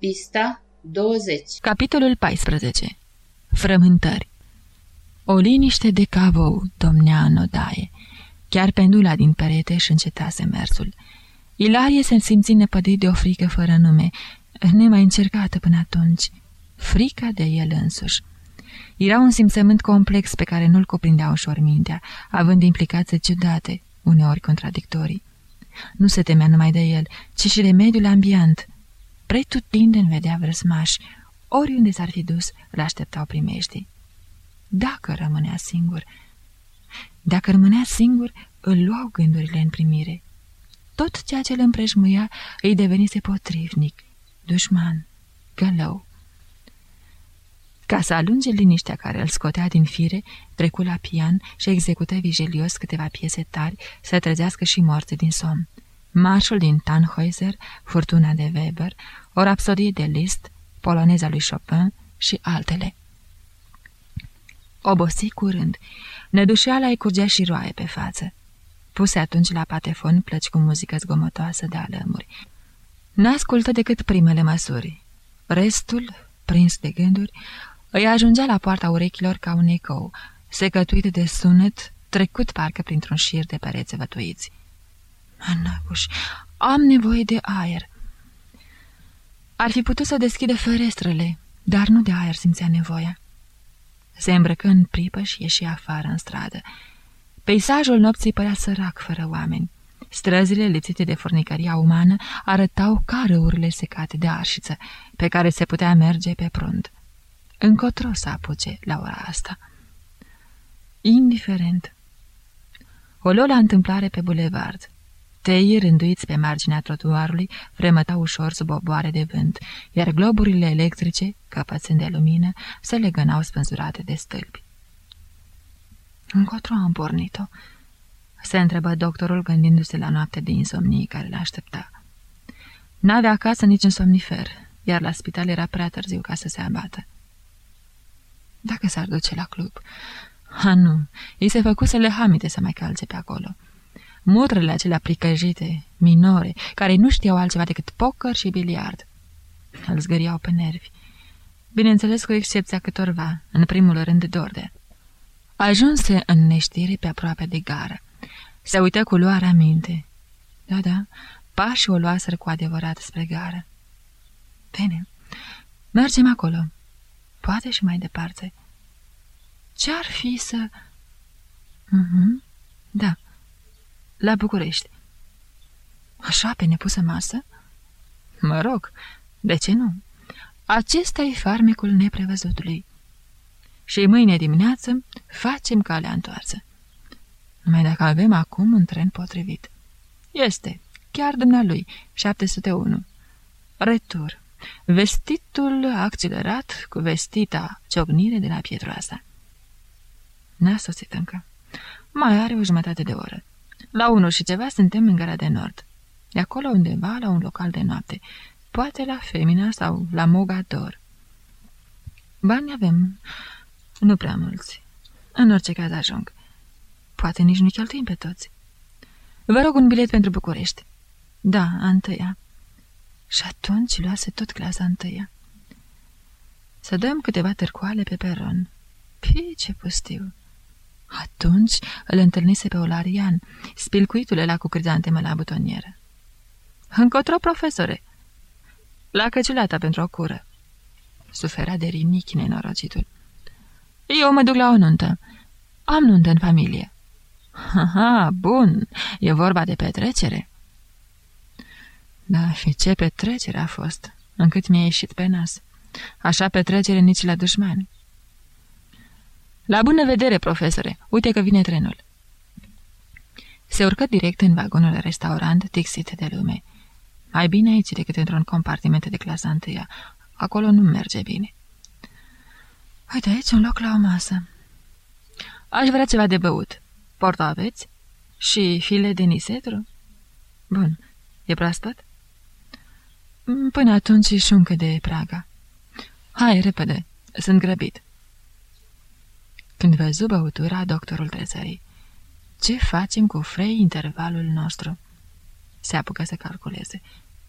Pista 20 Capitolul 14 Frământări O liniște de cavou domnea în odaie. Chiar pendula din perete și încetase mersul. Ilarie se simți nepădit de o frică fără nume, nemai încercată până atunci. Frica de el însuși. Era un simțământ complex pe care nu-l cuprindea ușor mintea, având implicații ciudate, uneori contradictorii. Nu se temea numai de el, ci și de mediul ambient. Pretutindeni vedea vrăsmași, oriunde s-ar fi dus, îl așteptau primeștii. Dacă rămânea singur... Dacă rămânea singur, îl luau gândurile în primire. Tot ceea ce îl împrejmuia îi devenise potrivnic, dușman, gălău. Ca să alunge liniștea care îl scotea din fire, trecu la pian și execută vigilios câteva piese tari să trezească și morții din somn. Marșul din Tannhäuser, Furtuna de Weber, o rapsodie de Liszt, poloneza lui Chopin și altele. Obosi curând. Nădușeala îi curgea și roaie pe față. Puse atunci la patefon plăci cu muzică zgomotoasă de alămuri. N-ascultă decât primele măsuri. Restul, prins de gânduri, îi ajungea la poarta urechilor ca un ecou, secătuit de sunet, trecut parcă printr-un șir de pereți vătuiți. Mănăcuș, am nevoie de aer. Ar fi putut să deschide ferestrele, dar nu de aer simțea nevoia. Se îmbrăcă în pripă și ieși afară în stradă. Peisajul nopții părea sărac fără oameni. Străzile lipsite de furnicăria umană arătau ca râurile secate de arșiță, pe care se putea merge pe prund. Încotro să apuce la ora asta. Indiferent. O lua la întâmplare pe bulevard. Teii rânduiți pe marginea trotuarului fremătau ușor sub oboare de vânt, iar globurile electrice, căpățând de lumină, se legănau spânzurate de stâlpi. Încotro am pornit-o? Se întrebă doctorul gândindu-se la noapte de insomnie care l-aștepta. N-avea acasă nici în somnifer, iar la spital era prea târziu ca să se abată. Dacă s-ar duce la club... Ha, nu, ei se făcuse lehamite să mai calce pe acolo. Mutrele acelea pricăjite, minore, care nu știau altceva decât poker și biliard. Îl zgăriau pe nervi. Bineînțeles cu excepția câtorva, în primul rând Dorde. Ajunse în neștire pe aproape de gară. Se uită cu luarea minte. Da, da, pașii o luaseră cu adevărat spre gară. Bine, mergem acolo. Poate și mai departe. Ce-ar fi să... Mm -hmm. Da, la București. Așa, pe nepusă masă? Mă rog, de ce nu? Acesta e farmecul neprevăzutului. Și mâine dimineață facem calea întoarsă. Numai dacă avem acum un tren potrivit. Este, chiar dumnealui, 701. Retur. Vestitul accelerat cu vestita ciocnire de la Pietroasa. N-a sosit încă. Mai are o jumătate de oră. La unul și ceva suntem în gara de nord. De acolo undeva la un local de noapte. Poate la Femina sau la Mogador. Bani avem. Nu prea mulți. În orice caz ajung. Poate nici nu cheltuim pe toți. Vă rog un bilet pentru București. Da, a întâia. Și atunci luase tot clasa întâia. Să dăm câteva târcoale pe peron. Pii, ce pustiu! Atunci îl întâlnise pe Olarian, spilcuitule la cu crizanteme la butonieră. Încotro, profesore! La căciulata pentru o cură. Sufera de rinichi nenorocitul. Eu mă duc la o nuntă. Am nuntă în familie. Ha, bun, e vorba de petrecere. Da, și ce petrecere a fost, încât mi-a ieșit pe nas. Așa petrecere nici la dușmani. La bună vedere, profesore! Uite că vine trenul!" Se urcă direct în vagonul restaurant tixit de lume. Mai bine aici decât într-un compartiment de clasa întâia. Acolo nu merge bine. Uite aici un loc la o masă. Aș vrea ceva de băut. Porto aveți? Și file de nisetru? Bun. E proaspăt? Până atunci și încă de Praga. Hai, repede. Sunt grăbit. Când văzu băutura, doctorul trezării. Ce facem cu frei intervalul nostru? Se apucă să calculeze.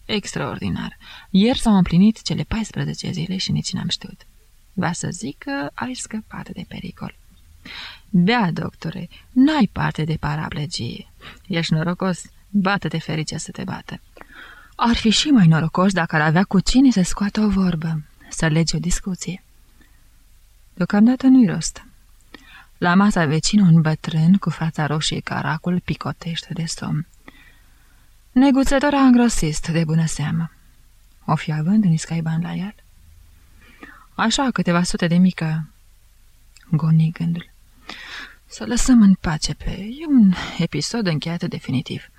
Extraordinar. Ieri s-au împlinit cele 14 zile și nici n-am știut. Va să zic că ai scăpat de pericol. Da, doctore, n-ai parte de paraplegie. Ești norocos, bată-te ferice să te bată. Ar fi și mai norocos dacă ar avea cu cine să scoată o vorbă, să lege o discuție. Deocamdată nu-i rost. La masa vecină un bătrân cu fața roșie caracul picotește de somn. Neguțător îngrosist, de bună seamă. O fi având niscai bani la el? Așa, câteva sute de mică. Goni gândul. Să lăsăm în pace pe... E un episod încheiat definitiv.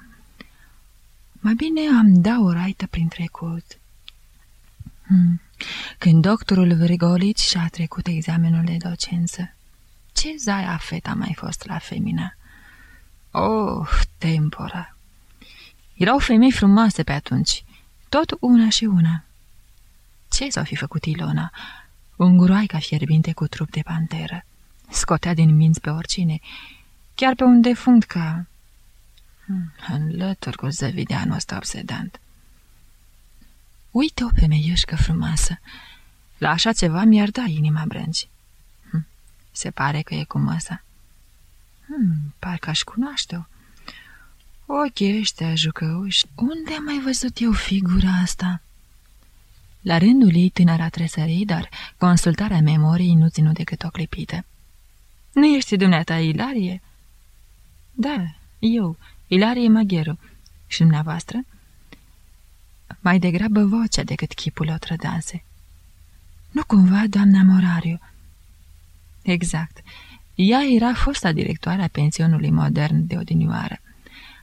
Mai bine am da o raită prin trecut. Hmm. Când doctorul Vrigolici și-a trecut examenul de docență, ce zaia feta a mai fost la femina? Oh, tempora! Erau femei frumoase pe atunci, tot una și una. Ce s-o fi făcut Ilona? Unguroaica fierbinte cu trup de panteră. Scotea din minți pe oricine, chiar pe un defunct ca... Hmm, în lături cu zăvideanul ăsta obsedant. Uite o femeieșcă frumoasă. La așa ceva mi-ar da inima brânci. Hm, se pare că e cu măsa. Hmm, parcă aș cunoaște-o. Ochii ăștia jucăuși, unde am mai văzut eu figura asta? La rândul ei tânăra tresării, dar consultarea memoriei nu ținu decât o clipită. Nu ești dumneata Ilarie?" Da, eu, Ilarie Magheru. Și dumneavoastră?" Mai degrabă vocea decât chipul o trădase. Nu cumva, doamna Morariu?" Exact. Ea era fosta directoare a pensionului modern de odinioară.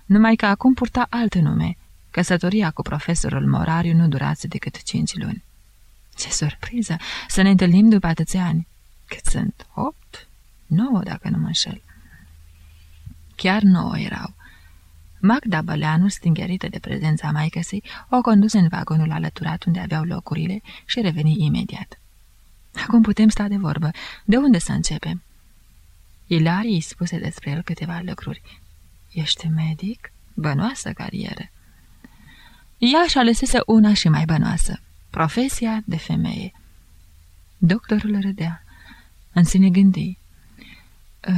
Numai că acum purta alt nume. Căsătoria cu profesorul Morariu nu durase decât cinci luni. Ce surpriză! Să ne întâlnim după atâția ani. Cât sunt? Opt? Nouă, dacă nu mă înșel. Chiar nouă erau. Magda Băleanu, stingerită de prezența maicăsei, o conduse în vagonul alăturat unde aveau locurile și reveni imediat. Acum putem sta de vorbă. De unde să începem? Ilarii îi spuse despre el câteva lucruri. Ești medic? Bănoasă carieră. Ea și alesese una și mai bănoasă. Profesia de femeie. Doctorul râdea. În sine gândi.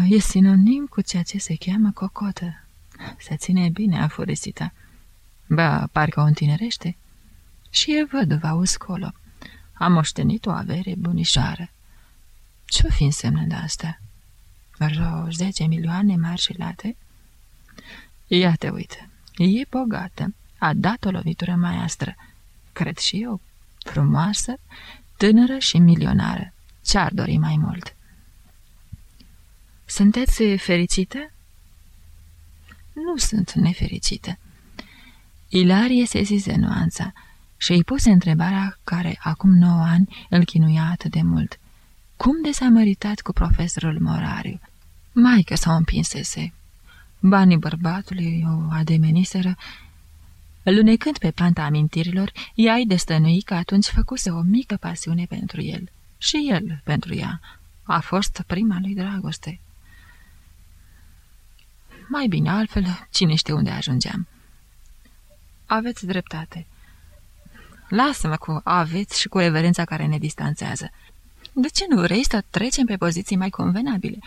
E sinonim cu ceea ce se cheamă cocotă. Se ține bine afurisită. Ba, parcă o întinerește. Și e văduva uscolo. A moștenit o avere bunișoară. Ce-o fi însemnă de asta? Vreo zece milioane marșilate? Ia te uite, e bogată, a dat o lovitură maestră. Cred și eu, frumoasă, tânără și milionară. Ce-ar dori mai mult? Sunteți fericită? Nu sunt nefericită. Ilarie se zise nuanța și îi puse întrebarea care acum nouă ani îl chinuia atât de mult. Cum de s-a măritat cu profesorul Morariu? Maică s-o împinsese. Banii bărbatului o ademeniseră. Lunecând pe panta amintirilor, ea îi destănui că atunci făcuse o mică pasiune pentru el. Și el pentru ea. A fost prima lui dragoste. Mai bine altfel, cine știe unde ajungeam. Aveți dreptate. Lasă-mă cu aveți și cu reverența care ne distanțează. De ce nu vrei să trecem pe poziții mai convenabile?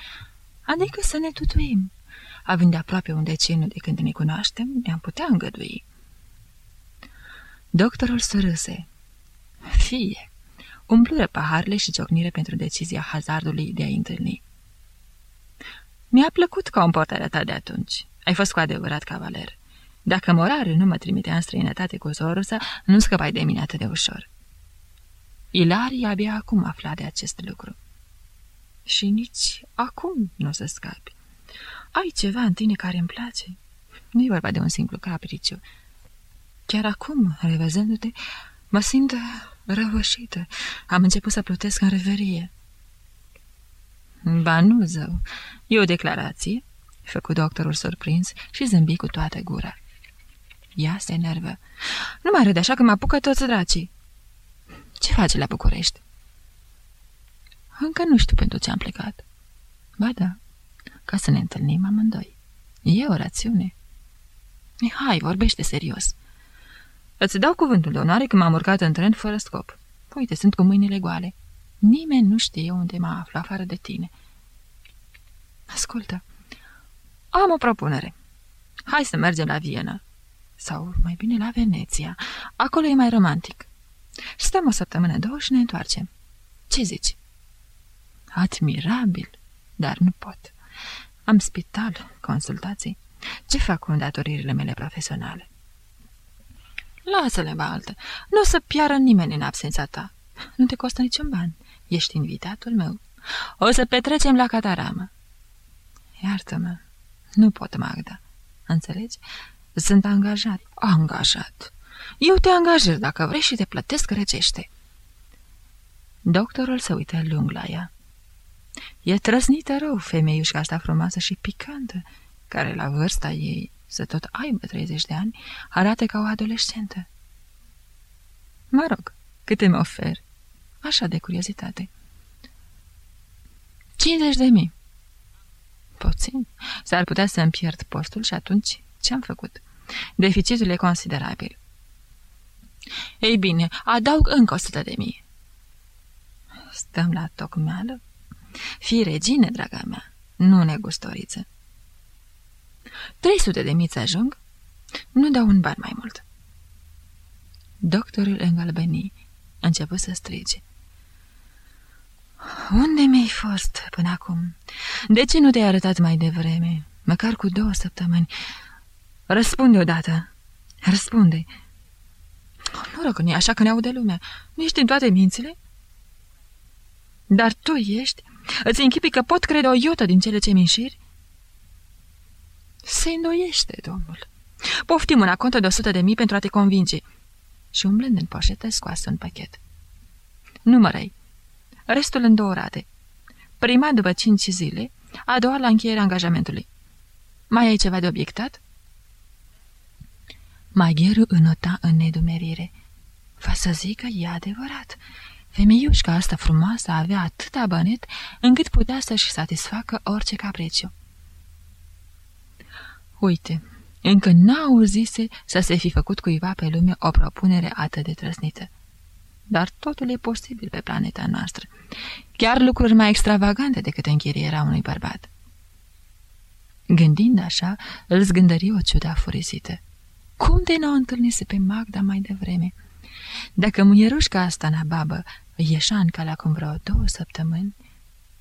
Adică să ne tutuim. Având de aproape un deceniu de când ne cunoaștem, ne-am putea îngădui. Doctorul sărâse. Fie. Umplură paharele și ciocnire pentru decizia hazardului de a-i întâlni. Mi-a plăcut comportarea ta de atunci. Ai fost cu adevărat cavaler. Dacă morare nu mă trimitea în străinătate cu Zorusa, nu scăpai de mine atât de ușor. Ilarii abia acum afla de acest lucru. Și nici acum nu o să scapi. Ai ceva în tine care îmi place? Nu e vorba de un simplu capriciu. Chiar acum, revăzându-te, mă simt răvășită. Am început să plutesc în reverie. Ba nu, zău. E o declarație?" făcu doctorul surprins și zâmbi cu toată gura. Ea se nervă. Nu mai râde așa că mă apucă toți dracii. Ce faci la București? Încă nu știu pentru ce am plecat. Ba da, ca să ne întâlnim amândoi. E o rațiune. Mihai, vorbește serios. Îți dau cuvântul de onoare că m-am urcat în tren fără scop. Uite, sunt cu mâinile goale. Nimeni nu știe unde mă aflu afară de tine. Ascultă, am o propunere. Hai să mergem la Viena. Sau mai bine la Veneția. Acolo e mai romantic. Stăm o săptămână, două și ne întoarcem. Ce zici? Admirabil, dar nu pot. Am spital, consultații. Ce fac cu îndatoririle mele profesionale? Lasă-le, baltă. Nu o să piară nimeni în absența ta. Nu te costă niciun ban. Ești invitatul meu. O să petrecem la cataramă. Iartă-mă. Nu pot, Magda. Înțelegi? Sunt angajat. Angajat. Eu te angajez dacă vrei și te plătesc răcește. Doctorul se uită lung la ea. E trăsnită rău femeiușca asta frumoasă și picantă, care la vârsta ei, să tot aibă 30 de ani, arată ca o adolescentă. Mă rog, câte mi ofer? Așa de curiozitate. 50 de mii. Puțin. S-ar putea să-mi pierd postul și atunci ce-am făcut? Deficitul e considerabil. Ei bine, adaug încă 100 de mii. Stăm la tocmeală? Fii regine, draga mea, nu negustoriță. 300 de miți ajung? Nu dau un ban mai mult. Doctorul îngalbeni, a început să strige. Unde mi-ai fost până acum? De ce nu te-ai arătat mai devreme? Măcar cu două săptămâni. Răspunde odată. Răspunde. Nu rog, nu așa că ne aude lumea. Nu ești în toate mințile? Dar tu ești? Îți închipi că pot crede o iotă din cele ce minșiri? Se îndoiește, domnul. Poftim una contă de o sută de mii pentru a te convinge. Și umblând în poșetă, scoase un pachet. Numărăi. Restul în două rate. Prima după cinci zile, a doua la încheierea angajamentului. Mai ai ceva de obiectat? Magheru înota în nedumerire. Va să zic că e adevărat. Femeiușca asta frumoasă avea atâta bănet încât putea să-și satisfacă orice capriciu. Uite, încă n-auzise să se fi făcut cuiva pe lume o propunere atât de trăsnită. Dar totul e posibil pe planeta noastră. Chiar lucruri mai extravagante decât închirierea unui bărbat. Gândind așa, îl zgândări o ciudă afurisită. Cum de n-o întâlnise pe Magda mai devreme? Dacă muierușca asta, Nababă, ieșa în calea acum vreo două săptămâni,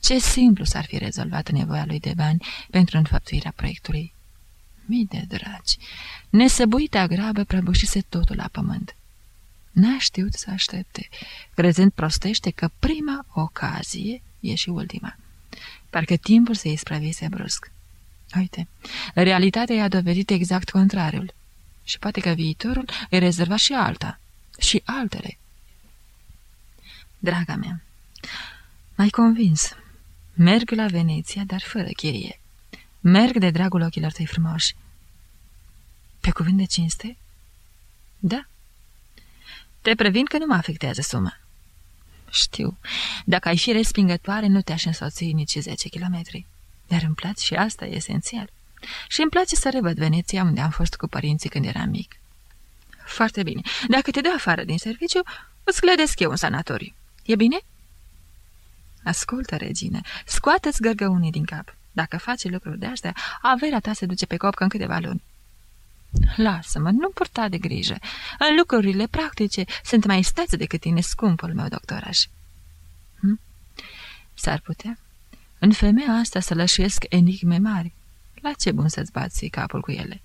ce simplu s-ar fi rezolvat nevoia lui de bani pentru înfăptuirea proiectului. Mii de dragi, nesăbuita grabă prăbușise totul la pământ. N-a știut să aștepte, crezând prostește că prima ocazie e și ultima. Parcă timpul se ispravise brusc. Uite, realitatea i-a dovedit exact contrariul. Și poate că viitorul îi rezerva și alta. Și altele. Draga mea, m-ai convins. Merg la Veneția, dar fără chirie. Merg de dragul ochilor tăi frumoși. Pe cuvânt de cinste? Da. Te previn că nu mă afectează suma. Știu. Dacă ai fi respingătoare, nu te-aș însoți nici 10 kilometri. Dar îmi place și asta e esențial. Și îmi place să revăd Veneția, unde am fost cu părinții când eram mic. Foarte bine. Dacă te dă afară din serviciu, îți clădesc eu un sanatoriu. E bine? Ascultă, regine, scoate-ți gărgăunii din cap. Dacă faci lucruri de astea, averea ta se duce pe copcă în câteva luni. Lasă-mă, nu purta de grijă. În lucrurile practice sunt mai stați decât tine, scumpul meu doctoraș. Hm? S-ar putea? În femeia asta să lășuiesc enigme mari. La ce bun să-ți bați capul cu ele?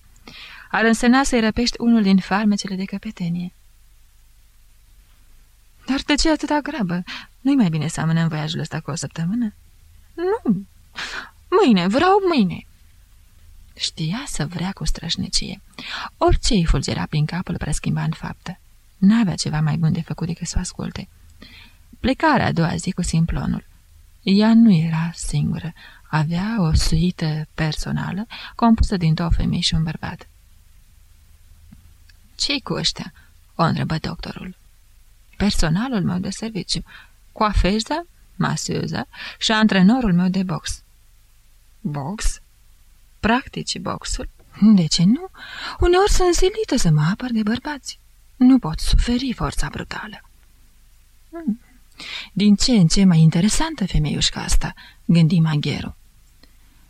Ar însemna să-i răpești unul din farmecele de căpetenie. Dar de ce atâta grabă? Nu-i mai bine să amânăm voiajul ăsta cu o săptămână? Nu. Mâine, vreau mâine. Știa să vrea cu strășnicie. Orice îi fulgera prin capul preschimba în faptă. N-avea ceva mai bun de făcut decât să o asculte. Plecarea a doua zi cu simplonul. Ea nu era singură. Avea o suită personală compusă din două femei și un bărbat. ce cu ăștia?" o întrebă doctorul. Personalul meu de serviciu, coafeza, maseuza și antrenorul meu de box. Box? Practici boxul? De ce nu? Uneori sunt zilită să mă apăr de bărbați. Nu pot suferi forța brutală. Hmm. Din ce în ce mai interesantă femeiușca asta, gândi Magheru.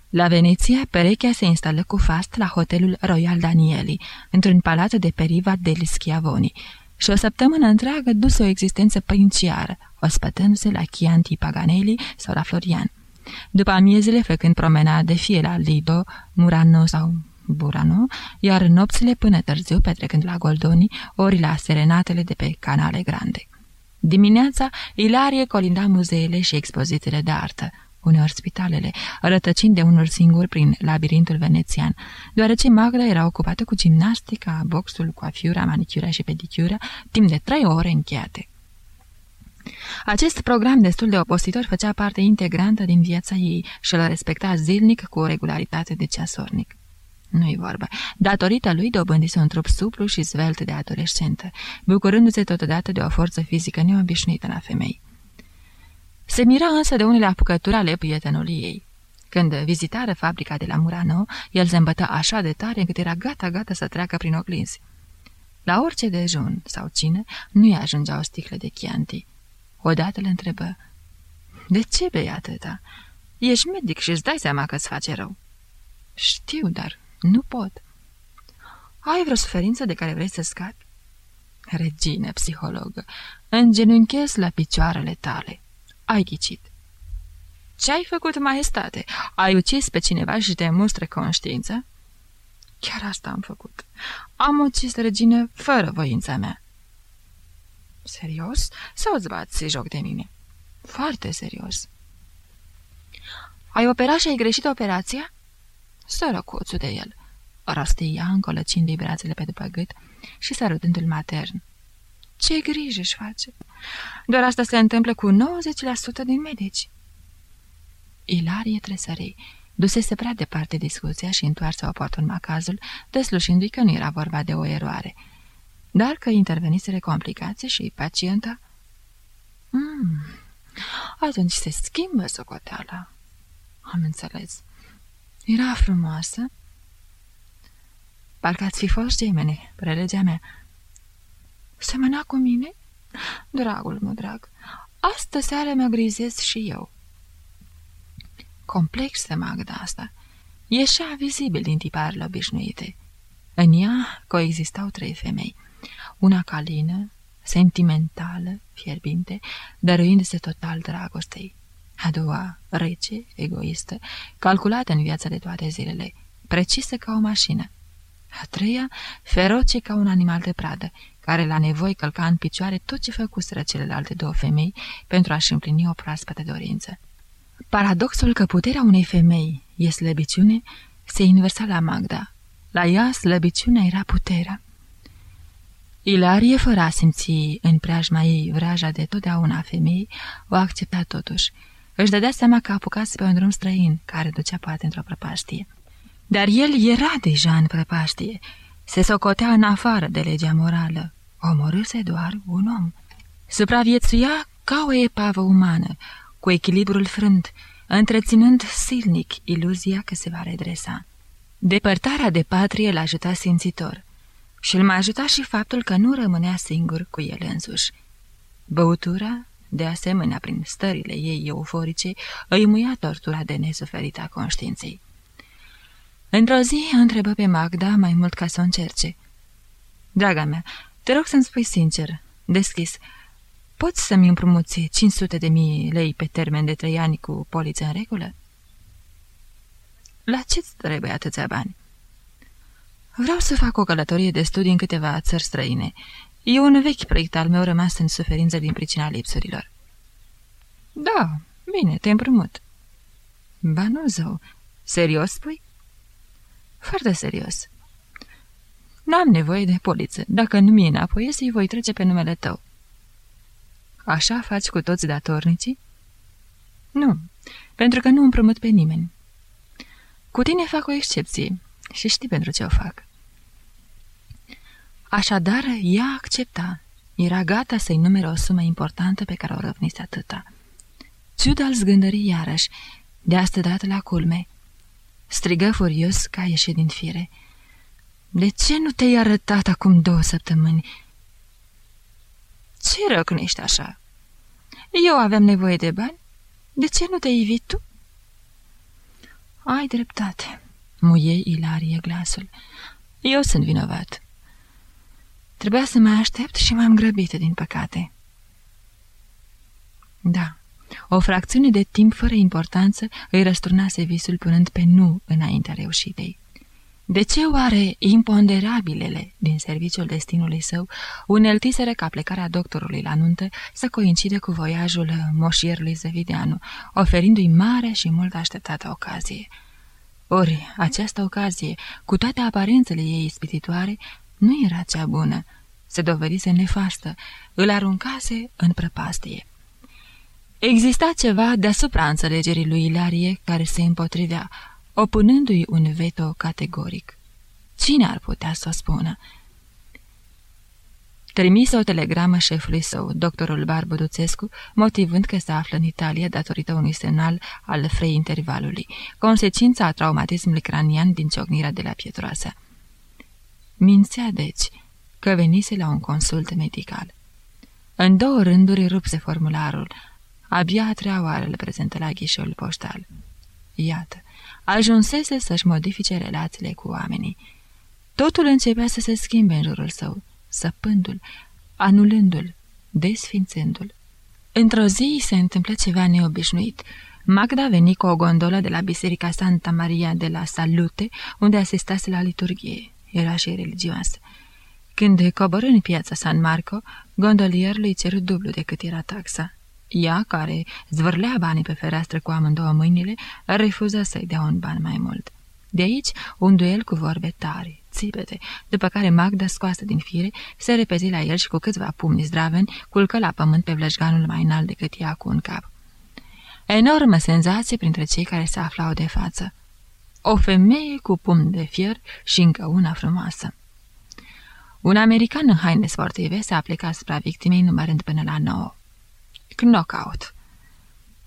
La Veneția, perechea se instală cu fast la hotelul Royal Danieli, într-un palat de periva degli Schiavoni, și o săptămână întreagă duse o existență princiară, ospătându-se la Chianti Paganelli sau la Florian. După amiezile, făcând promenade fie la Lido, Murano sau Burano, iar nopțile până târziu petrecând la Goldoni, ori la serenatele de pe canale grande. Dimineața, Ilarie colinda muzeele și expozițiile de artă, uneori spitalele, rătăcind de unul singur prin labirintul venețian, deoarece Magda era ocupată cu gimnastica, boxul, coafiura, manicura și pedicura, timp de trei ore încheiate. Acest program destul de opositor făcea parte integrantă din viața ei și îl respecta zilnic cu o regularitate de ceasornic. Nu-i vorba. Datorită lui dobândise un trup suplu și zvelt de adolescentă, bucurându-se totodată de o forță fizică neobișnuită la femei. Se mira însă de unele apucături ale prietenului ei. Când vizitară fabrica de la Murano, el se îmbătă așa de tare încât era gata-gata să treacă prin oglinzi. La orice dejun sau cine, nu-i ajungea o sticlă de chianti. Odată le întrebă, De ce bei atâta? Ești medic și îți dai seama că îți face rău." Știu, dar nu pot." Ai vreo suferință de care vrei să scapi?" Regine, psihologă, îngenunchez la picioarele tale." Ai ghicit." Ce ai făcut, maestate? Ai ucis pe cineva și te mustră conștiință?" Chiar asta am făcut. Am ucis regine fără voința mea." Serios? Sau îți bați joc de mine?" Foarte serios." Ai operat și ai greșit operația?" Sărăcuțul de el." Rosti ea, încolăcind-i brațele pe după gât și sărutându-l matern. Ce grijă își face? Doar asta se întâmplă cu 90% din medici." Ilarie tresărei. Dusese prea departe discuția și întoarse oportun macazul, deslușindu-i că nu era vorba de o eroare, dar că interveniseră complicații și pacienta... Mm, atunci se schimbă socoteala. Am înțeles. Era frumoasă? Parcă ați fi fost gemene, prelegea mea. Semăna cu mine? Dragul meu drag, astă seară mă grizez și eu. Complexă Magda asta. Ieșea vizibil din tiparele obișnuite. În ea coexistau trei femei. Una calină, sentimentală, fierbinte, dăruindu-se total dragostei. A doua, rece, egoistă, calculată în viața de toate zilele, precisă ca o mașină. A treia, feroce ca un animal de pradă, care la nevoi călca în picioare tot ce făcuseră celelalte două femei pentru a-și împlini o proaspătă dorință. Paradoxul că puterea unei femei e slăbiciune se inversa la Magda. La ea slăbiciunea era puterea. Ilarie, fără a simți în preajma ei vraja de totdeauna femei, o accepta totuși. Își dădea seama că apucase pe un drum străin, care ducea poate într-o prăpaștie. Dar el era deja în prăpaștie. Se socotea în afară de legea morală. Omorâse doar un om. Supraviețuia ca o epavă umană, cu echilibrul frânt, întreținând silnic iluzia că se va redresa. Depărtarea de patrie l-a ajutat simțitor și îl mai ajuta și faptul că nu rămânea singur cu el însuși. Băutura, de asemenea prin stările ei euforice, îi muia tortura de nesuferit a conștiinței. Într-o zi întrebă pe Magda mai mult ca să o încerce. Draga mea, te rog să-mi spui sincer, deschis, poți să-mi împrumuți 500 de mii lei pe termen de trei ani cu poliță în regulă? La ce-ți trebuie atâția bani? Vreau să fac o călătorie de studii în câteva țări străine. E un vechi proiect al meu rămas în suferință din pricina lipsurilor. Da, bine, te împrumut. Ba nu, zău. Serios spui? Foarte serios. N-am nevoie de poliță. Dacă nu mi-e înapoi, îi voi trece pe numele tău. Așa faci cu toți datornicii? Nu, pentru că nu împrumut pe nimeni. Cu tine fac o excepție și știi pentru ce o fac. Așadar, ea accepta. Era gata să-i numere o sumă importantă pe care o răvnise atâta. Ciuda îl zgândări iarăși, de asta dată la culme. Strigă furios ca ieșit din fire. De ce nu te-ai arătat acum două săptămâni? Ce răcnești așa? Eu aveam nevoie de bani? De ce nu te-ai ivit tu?" Ai dreptate," muie Ilarie glasul. Eu sunt vinovat." Trebuia să mai aștept și m-am grăbit, din păcate." Da, o fracțiune de timp fără importanță îi răsturnase visul punând pe nu înaintea reușitei. De ce oare imponderabilele din serviciul destinului său uneltiseră ca plecarea doctorului la nuntă să coincide cu voiajul moșierului Zăvideanu, oferindu-i mare și mult așteptată ocazie? Ori, această ocazie, cu toate aparențele ei ispititoare, nu era cea bună. Se dovedise nefastă, îl aruncase în prăpastie. Exista ceva deasupra înțelegerii lui Ilarie care se împotrivea, opunându-i un veto categoric. Cine ar putea să o spună? Trimise o telegramă șefului său, doctorul Barbu Duțescu, motivând că se află în Italia datorită unui semnal al frei intervalului, consecința a traumatismului cranian din ciocnirea de la Pietroasa. Mințea, deci, că venise la un consult medical. În două rânduri rupse formularul, abia a treia oară îl prezentă la ghișeul poștal. Iată, ajunsese să-și modifice relațiile cu oamenii. Totul începea să se schimbe în jurul său, săpându-l, anulându-l, desfințându-l. Într-o zi se întâmplă ceva neobișnuit. Magda veni cu o gondolă de la Biserica Santa Maria de la Salute, unde asistase la liturghie. Era și religioasă. Când coborâ în piața San Marco, gondolierul îi ceru dublu decât era taxa. Ea, care zvârlea banii pe fereastră cu amândouă mâinile, refuză să-i dea un ban mai mult. De aici, un duel cu vorbe tare, țipete, după care Magda, scoasă din fire, se repezi la el și cu câțiva pumni zdraveni, culcă la pământ pe vlășganul mai înalt decât ea cu un cap. Enormă senzație printre cei care se aflau de față. O femeie cu pumn de fier și încă una frumoasă. Un american în haine sportive se aplica asupra victimei numărând până la nouă knockout.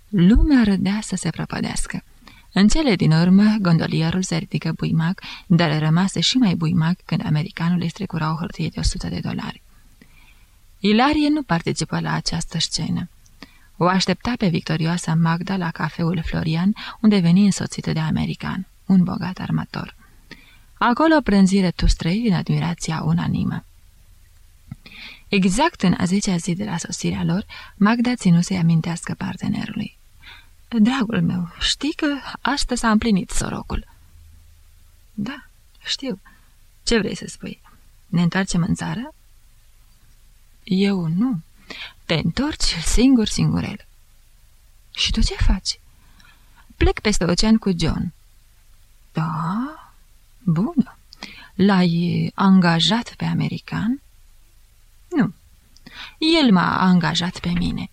Lumea râdea să se prăpădească. În cele din urmă, gondolierul se ridică buimac, dar rămase și mai buimac când americanul îi strecura o hârtie de 100 de dolari. Ilarie nu participă la această scenă. O aștepta pe victorioasa Magda la cafeul Florian, unde veni însoțită de american, un bogat armator. Acolo prânzire toți trei din admirația unanimă. Exact în a zecea zi de la sosirea lor, Magda ținu să-i amintească partenerului. Dragul meu, știi că asta s-a împlinit sorocul." Da, știu. Ce vrei să spui? Ne întoarcem în țară?" Eu nu. Te întorci singur, singurel." Și tu ce faci?" Plec peste ocean cu John." Da? Bună. L-ai angajat pe american?" Nu. El m-a angajat pe mine.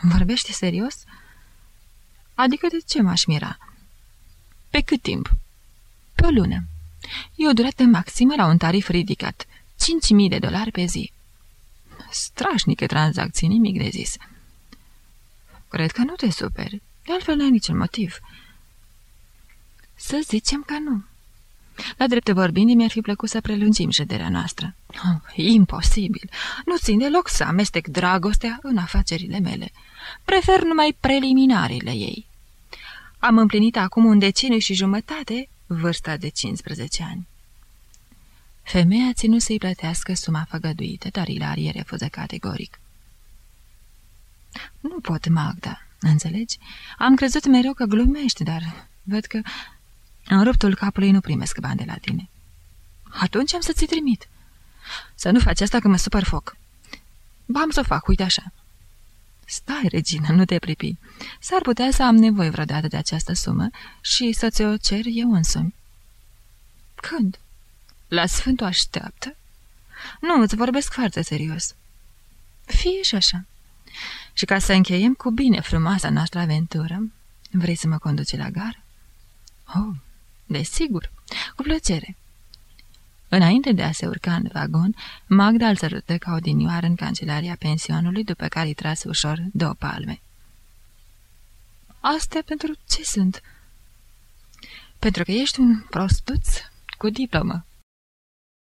Vorbește serios? Adică de ce m-aș mira? Pe cât timp? Pe o lună. E o durată maximă la un tarif ridicat. 5.000 de dolari pe zi. Strașnică tranzacție, nimic de zis. Cred că nu te superi. De altfel n-ai niciun motiv. Să zicem că nu. La drepte vorbind, mi-ar fi plăcut să prelungim șederea noastră. Oh, imposibil! Nu țin deloc să amestec dragostea în afacerile mele. Prefer numai preliminariile ei. Am împlinit acum un deceniu și jumătate vârsta de 15 ani. Femeia ținu să-i plătească suma făgăduită, dar Ilarie refuză categoric. Nu pot, Magda, înțelegi? Am crezut mereu că glumești, dar văd că în ruptul capului nu primesc bani de la tine. Atunci am să-ți trimit. Să nu faci asta că mă supăr foc. Ba, am să o fac, uite așa. Stai, regină, nu te pripi. S-ar putea să am nevoie vreodată de această sumă și să ți-o cer eu însumi. Când? La Sfântul așteaptă? Nu, îți vorbesc foarte serios. Fie și așa. Și ca să încheiem cu bine frumoasa noastră aventură, vrei să mă conduci la gară? Oh, Desigur, cu plăcere. Înainte de a se urca în vagon, Magda îl sărută ca odinioară în cancelaria pensionului, după care îi trase ușor două palme. Astea pentru ce sunt? Pentru că ești un prostuț cu diplomă.